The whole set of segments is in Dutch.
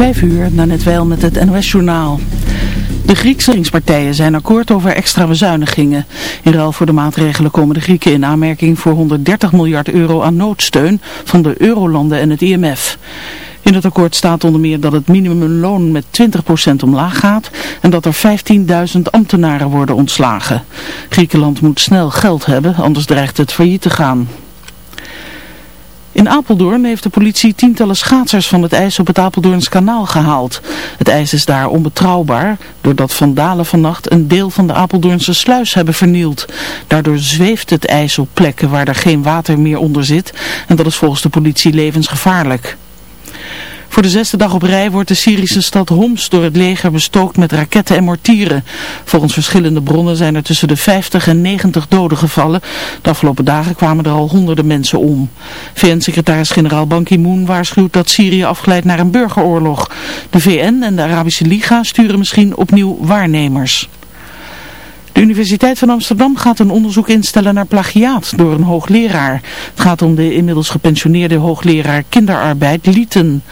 Vijf uur, na net wel met het NOS-journaal. De Griekse regeringspartijen zijn akkoord over extra bezuinigingen. In ruil voor de maatregelen komen de Grieken in aanmerking voor 130 miljard euro aan noodsteun van de eurolanden en het IMF. In het akkoord staat onder meer dat het minimumloon met 20% omlaag gaat en dat er 15.000 ambtenaren worden ontslagen. Griekenland moet snel geld hebben, anders dreigt het failliet te gaan. In Apeldoorn heeft de politie tientallen schaatsers van het ijs op het Apeldoorns kanaal gehaald. Het ijs is daar onbetrouwbaar, doordat vandalen vannacht een deel van de Apeldoornse sluis hebben vernield. Daardoor zweeft het ijs op plekken waar er geen water meer onder zit en dat is volgens de politie levensgevaarlijk. Voor de zesde dag op rij wordt de Syrische stad Homs door het leger bestookt met raketten en mortieren. Volgens verschillende bronnen zijn er tussen de 50 en 90 doden gevallen. De afgelopen dagen kwamen er al honderden mensen om. VN-secretaris-generaal Ban Ki-moon waarschuwt dat Syrië afglijdt naar een burgeroorlog. De VN en de Arabische Liga sturen misschien opnieuw waarnemers. De Universiteit van Amsterdam gaat een onderzoek instellen naar plagiaat door een hoogleraar. Het gaat om de inmiddels gepensioneerde hoogleraar kinderarbeid Lieten.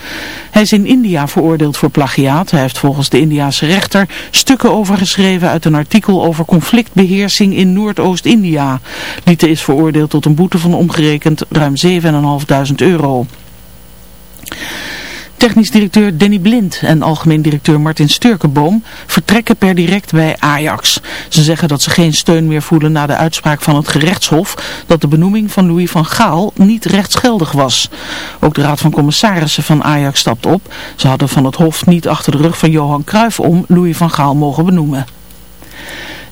Hij is in India veroordeeld voor plagiaat. Hij heeft volgens de Indiaanse rechter stukken overgeschreven uit een artikel over conflictbeheersing in Noordoost-India. Lieten is veroordeeld tot een boete van omgerekend ruim 7.500 euro. Technisch directeur Danny Blind en algemeen directeur Martin Sturkenboom vertrekken per direct bij Ajax. Ze zeggen dat ze geen steun meer voelen na de uitspraak van het gerechtshof dat de benoeming van Louis van Gaal niet rechtsgeldig was. Ook de raad van commissarissen van Ajax stapt op. Ze hadden van het hof niet achter de rug van Johan Cruijff om Louis van Gaal mogen benoemen.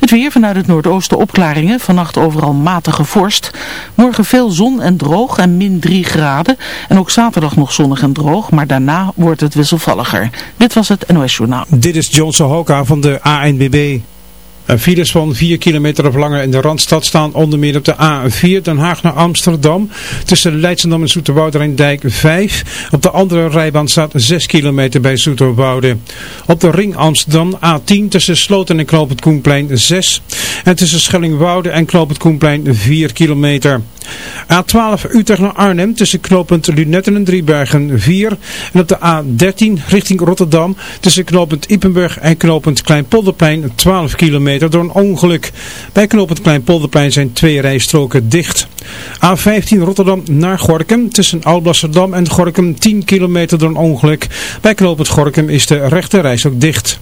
Het weer vanuit het noordoosten opklaringen. Vannacht overal matige vorst. Morgen veel zon en droog en min 3 graden. En ook zaterdag nog zonnig en droog. Maar daarna wordt het wisselvalliger. Dit was het NOS Journaal. Dit is John Sohoka van de ANBB. Files van 4 kilometer of langer in de Randstad staan onder meer op de A4 Den Haag naar Amsterdam. Tussen Leidschendam en Zoeterwoude Dijk 5. Op de andere rijbaan staat 6 kilometer bij Zoeterwoude. Op de ring Amsterdam A10 tussen Sloten en Knoop het Koenplein 6. En tussen Schellingwoude en Knoop het Koenplein 4 kilometer. A12 Utrecht naar Arnhem tussen knooppunt Lunetten en Driebergen 4. En op de A13 richting Rotterdam tussen knooppunt Ippenburg en knooppunt Kleinpolderplein 12 kilometer door een ongeluk. Bij knooppunt Kleinpolderplein zijn twee rijstroken dicht. A15 Rotterdam naar Gorkum tussen Alblasserdam en Gorkum 10 kilometer door een ongeluk. Bij knooppunt Gorkum is de rechte reis ook dicht.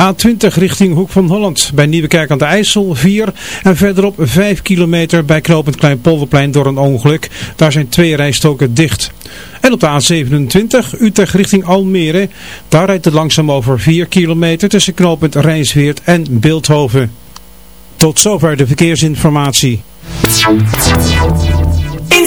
A20 richting Hoek van Holland bij Nieuwekerk aan de IJssel 4 en verderop 5 kilometer bij knooppunt Kleinpolderplein door een ongeluk. Daar zijn twee rijstoken dicht. En op de A27 Utrecht richting Almere. Daar rijdt het langzaam over 4 kilometer tussen knooppunt Rijnsweert en Beeldhoven. Tot zover de verkeersinformatie. In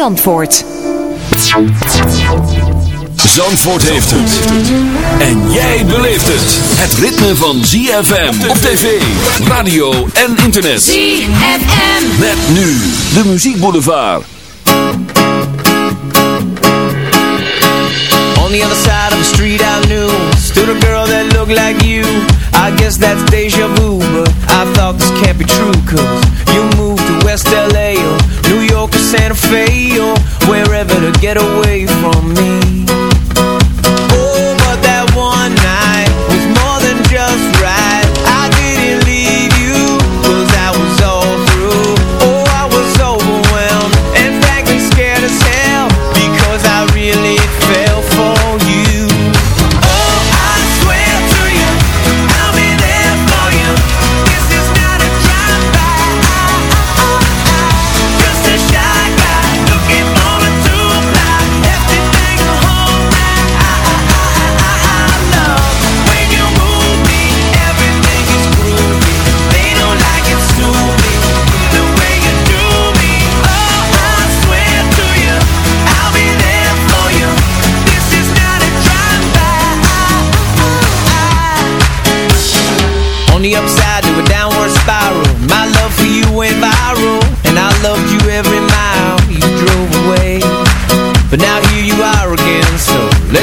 Zandvoort. Zandvoort heeft het. En jij beleeft het. Het ritme van ZFM op tv, radio en internet. ZFM. Met nu de muziekboulevard. On the other side of the street I knew Stood a girl that looked like you I guess that's deja vu But I thought this can't be true Cause you moved to West L.A. York or Santa Fe or wherever to get away from me.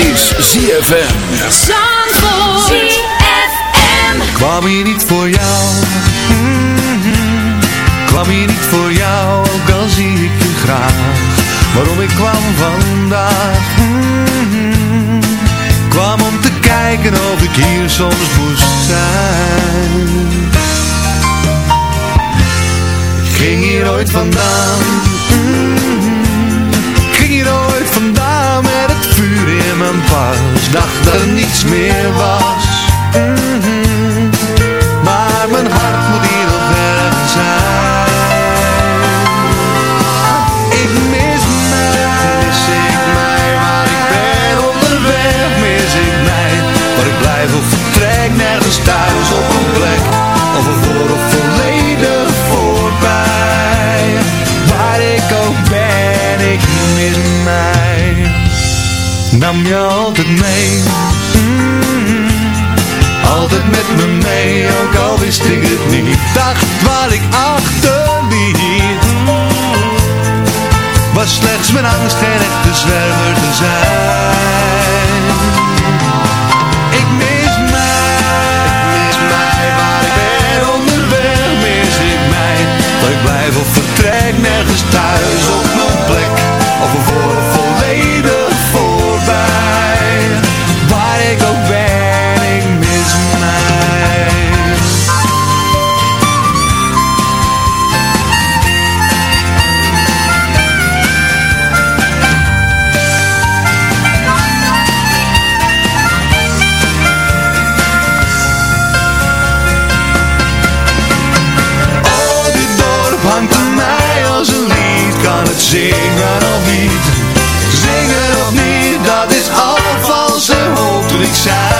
is ZFM. Kwam hier niet voor jou Mhm. Kwam hier niet voor jou Ook al zie ik je graag Waarom ik kwam vandaag Mhm. Kwam om te kijken of ik hier soms moest zijn Ik ging hier ooit vandaan Mhm. Mijn pas Dacht er niets meer was. Mhm. Maar mijn hart moet hier nog ergens zijn. Ik mis mij, mis ik mij Maar ik ben onderweg, mis ik mij Maar ik blijf of vertrek nergens thuis op een plek. Of een voor of volledig voorbij. Waar ik ook ben, ik mis mij Nam je altijd mee Mm. altijd met me mee, ook al wist ik het niet. Dacht wat ik achterliet, was slechts mijn angst geen echte zwerver te zijn. Ik mis mij, mis mij, waar ik ben onderweg, mis ik mij. Dat ik blijf of vertrek nergens thuis op mijn plek, of een voor het zingen of niet? Zingen of niet, dat is al valse hoop dat ik zei.